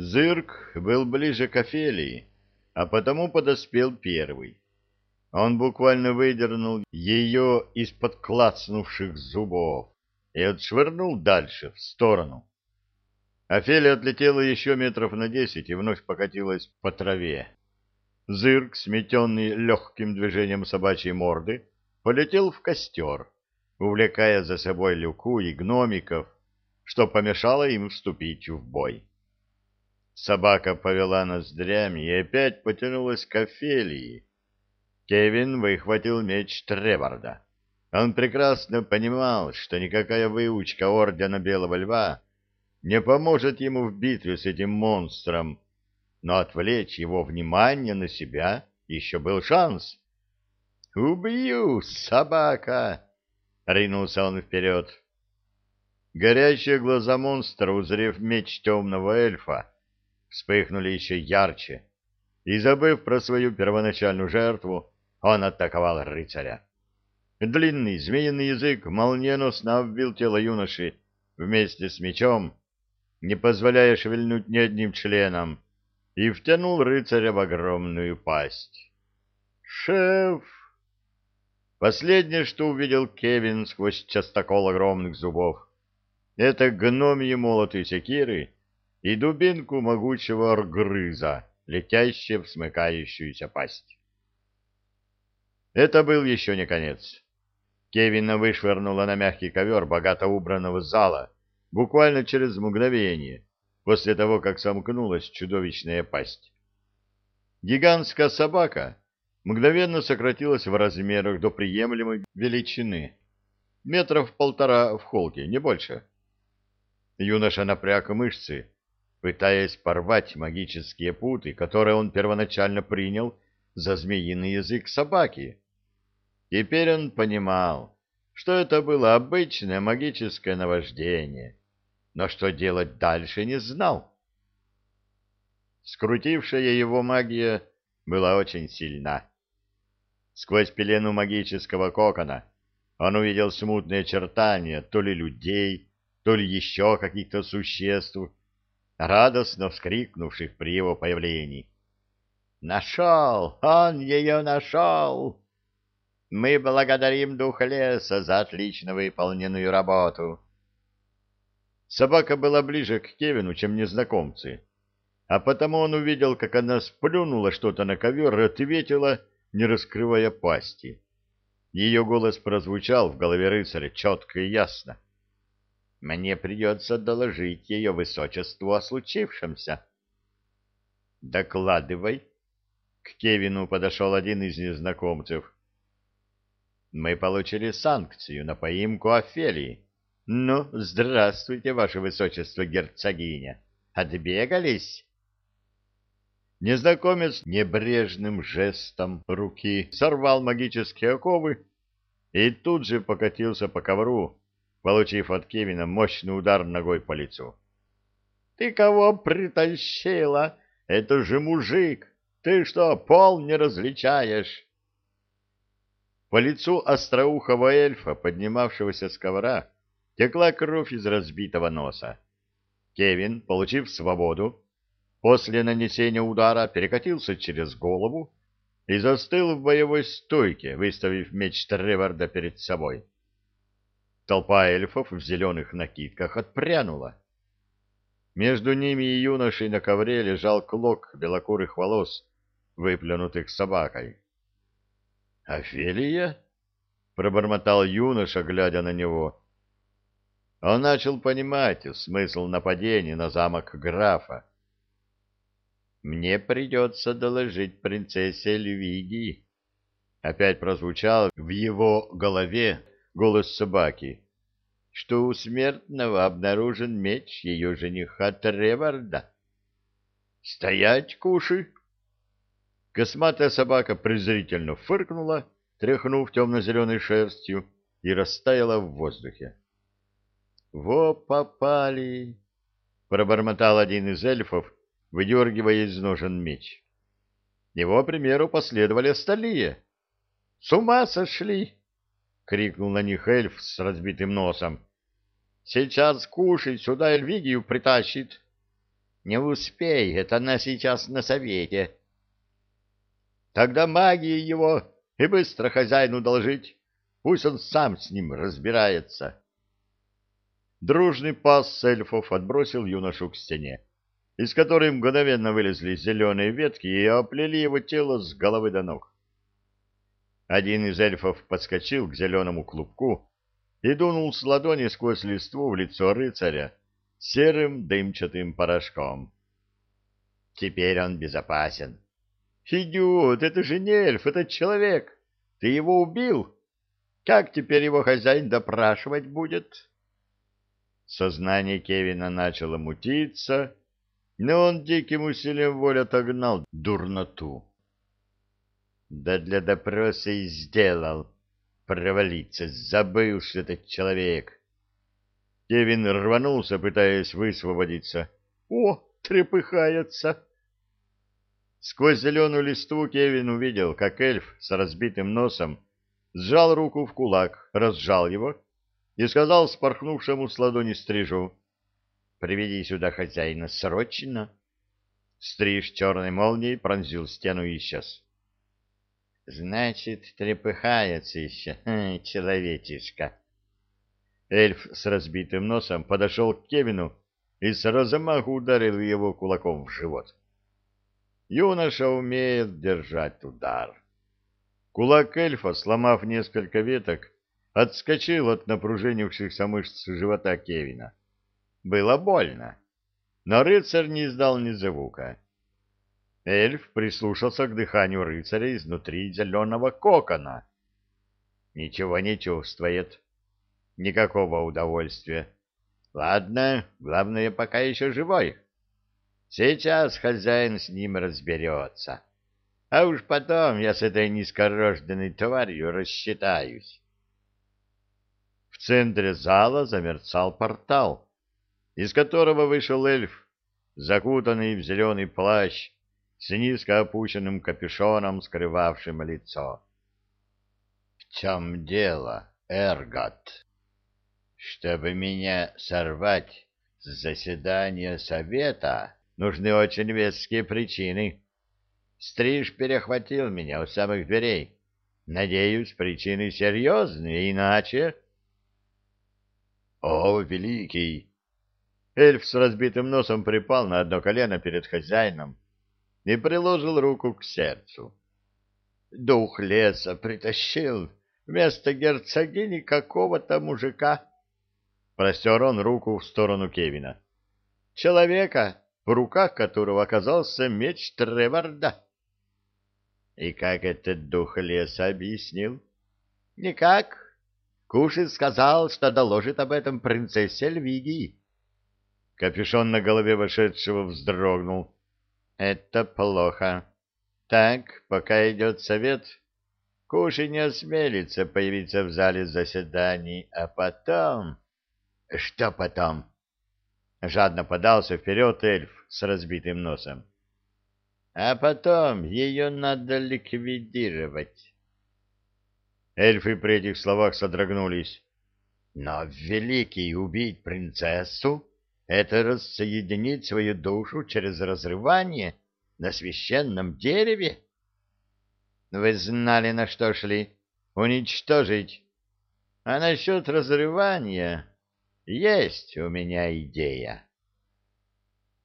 Зырк был ближе к Офелии, а потому подоспел первый. Он буквально выдернул ее из-под клацнувших зубов и отшвырнул дальше, в сторону. Офелия отлетела еще метров на десять и вновь покатилась по траве. Зырк, сметенный легким движением собачьей морды, полетел в костер, увлекая за собой люку и гномиков, что помешало им вступить в бой. Собака повела ноздрями и опять потянулась к Офелии. Кевин выхватил меч Треварда. Он прекрасно понимал, что никакая выучка Ордена Белого Льва не поможет ему в битве с этим монстром, но отвлечь его внимание на себя еще был шанс. «Убью, собака!» — ринулся он вперед. Горящие глаза монстра, узрев меч темного эльфа, вспыхнули еще ярче, и, забыв про свою первоначальную жертву, он атаковал рыцаря. Длинный змеиный язык молниеносно обвил тело юноши вместе с мечом, не позволяя шевельнуть ни одним членом, и втянул рыцаря в огромную пасть. «Шеф!» Последнее, что увидел Кевин сквозь частокол огромных зубов, это гномьи молоты секиры и дубинку могучего оргрыза, летящие в смыкающуюся пасть. Это был еще не конец. Кевина вышвырнула на мягкий ковер богато убранного зала буквально через мгновение после того, как сомкнулась чудовищная пасть. Гигантская собака мгновенно сократилась в размерах до приемлемой величины, метров полтора в холке, не больше. Юноша напряг мышцы, пытаясь порвать магические путы, которые он первоначально принял за змеиный язык собаки. Теперь он понимал, что это было обычное магическое наваждение, но что делать дальше не знал. Скрутившая его магия была очень сильна. Сквозь пелену магического кокона он увидел смутные очертания то ли людей, то ли еще каких-то существ, радостно вскрикнувших при его появлении. «Нашел! Он ее нашел! Мы благодарим дух леса за отлично выполненную работу!» Собака была ближе к Кевину, чем незнакомцы, а потому он увидел, как она сплюнула что-то на ковер и ответила, не раскрывая пасти. Ее голос прозвучал в голове рыцаря четко и ясно. — мне придется доложить ее высочеству о случившемся. — Докладывай. К Кевину подошел один из незнакомцев. — Мы получили санкцию на поимку Офелии. Ну, здравствуйте, ваше высочество, герцогиня. Отбегались? Незнакомец небрежным жестом руки сорвал магические оковы и тут же покатился по ковру, получив от Кевина мощный удар ногой по лицу. — Ты кого притащила? Это же мужик! Ты что, пол не различаешь? По лицу остроухого эльфа, поднимавшегося с ковра, текла кровь из разбитого носа. Кевин, получив свободу, после нанесения удара перекатился через голову и застыл в боевой стойке, выставив меч Треварда перед собой. Толпа эльфов в зеленых накидках отпрянула. Между ними и юношей на ковре лежал клок белокурых волос, выплюнутых собакой. «Офелия?» — пробормотал юноша, глядя на него. Он начал понимать смысл нападения на замок графа. «Мне придется доложить принцессе Львиги». Опять прозвучал в его голове голос собаки, что у смертного обнаружен меч ее жениха Треварда. «Стоять, кушай!» Косматая собака презрительно фыркнула, тряхнув темно-зеленой шерстью, и растаяла в воздухе. «Во попали!» — пробормотал один из эльфов, выдергивая из ножен меч. Его примеру последовали остальные. «С ума сошли!» Крикнул на них эльф с разбитым носом. Сейчас кушать сюда Эльвигию притащит. Не успеет, она сейчас на совете. Тогда магии его и быстро хозяину доложить. Пусть он сам с ним разбирается. Дружный пас эльфов отбросил юношу к стене, из которой мгновенно вылезли зеленые ветки и оплели его тело с головы до ног. Один из эльфов подскочил к зеленому клубку и дунул с ладони сквозь листву в лицо рыцаря серым дымчатым порошком. Теперь он безопасен. «Идиот, это же не эльф, это человек. Ты его убил? Как теперь его хозяин допрашивать будет?» Сознание Кевина начало мутиться, но он диким усилием воли отогнал дурноту. Да для допроса и сделал. Провалиться, забыл, что этот человек. Кевин рванулся, пытаясь высвободиться. О, трепыхается! Сквозь зеленую листву Кевин увидел, как эльф с разбитым носом сжал руку в кулак, разжал его и сказал спорхнувшему с ладони стрижу, «Приведи сюда хозяина срочно!» Стриж черной молнией пронзил стену и исчез. Значит, трепыхается еще, человечишка. Эльф с разбитым носом подошел к Кевину и с размаху ударил его кулаком в живот. Юноша умеет держать удар. Кулак эльфа, сломав несколько веток, отскочил от напружинившихся мышц живота Кевина. Было больно, но рыцарь не издал ни звука. Эльф прислушался к дыханию рыцаря изнутри зеленого кокона. Ничего не чувствует. Никакого удовольствия. Ладно, главное, пока еще живой. Сейчас хозяин с ним разберется. А уж потом я с этой низкорожденной тварью рассчитаюсь. В центре зала замерцал портал, из которого вышел эльф, закутанный в зеленый плащ, с низко опущенным капюшоном, скрывавшим лицо. — В чем дело, Эргот? Чтобы меня сорвать с заседания совета, нужны очень веские причины. Стриж перехватил меня у самых дверей. Надеюсь, причины серьезные, иначе... — О, великий! Эльф с разбитым носом припал на одно колено перед хозяином и приложил руку к сердцу. Дух леса притащил вместо герцогини какого-то мужика. Простер он руку в сторону Кевина. Человека, в руках которого оказался меч Треварда. И как этот дух леса объяснил? Никак. Кушин сказал, что доложит об этом принцессе Эльвигии. Капюшон на голове вошедшего вздрогнул. Это плохо. Так, пока идет совет, Куши не осмелится появиться в зале заседаний, а потом... Что потом? Жадно подался вперед эльф с разбитым носом. А потом ее надо ликвидировать. Эльфы при этих словах содрогнулись. Но великий убить принцессу? Это рассоединить свою душу через разрывание на священном дереве? Вы знали, на что шли. Уничтожить. А насчет разрывания есть у меня идея.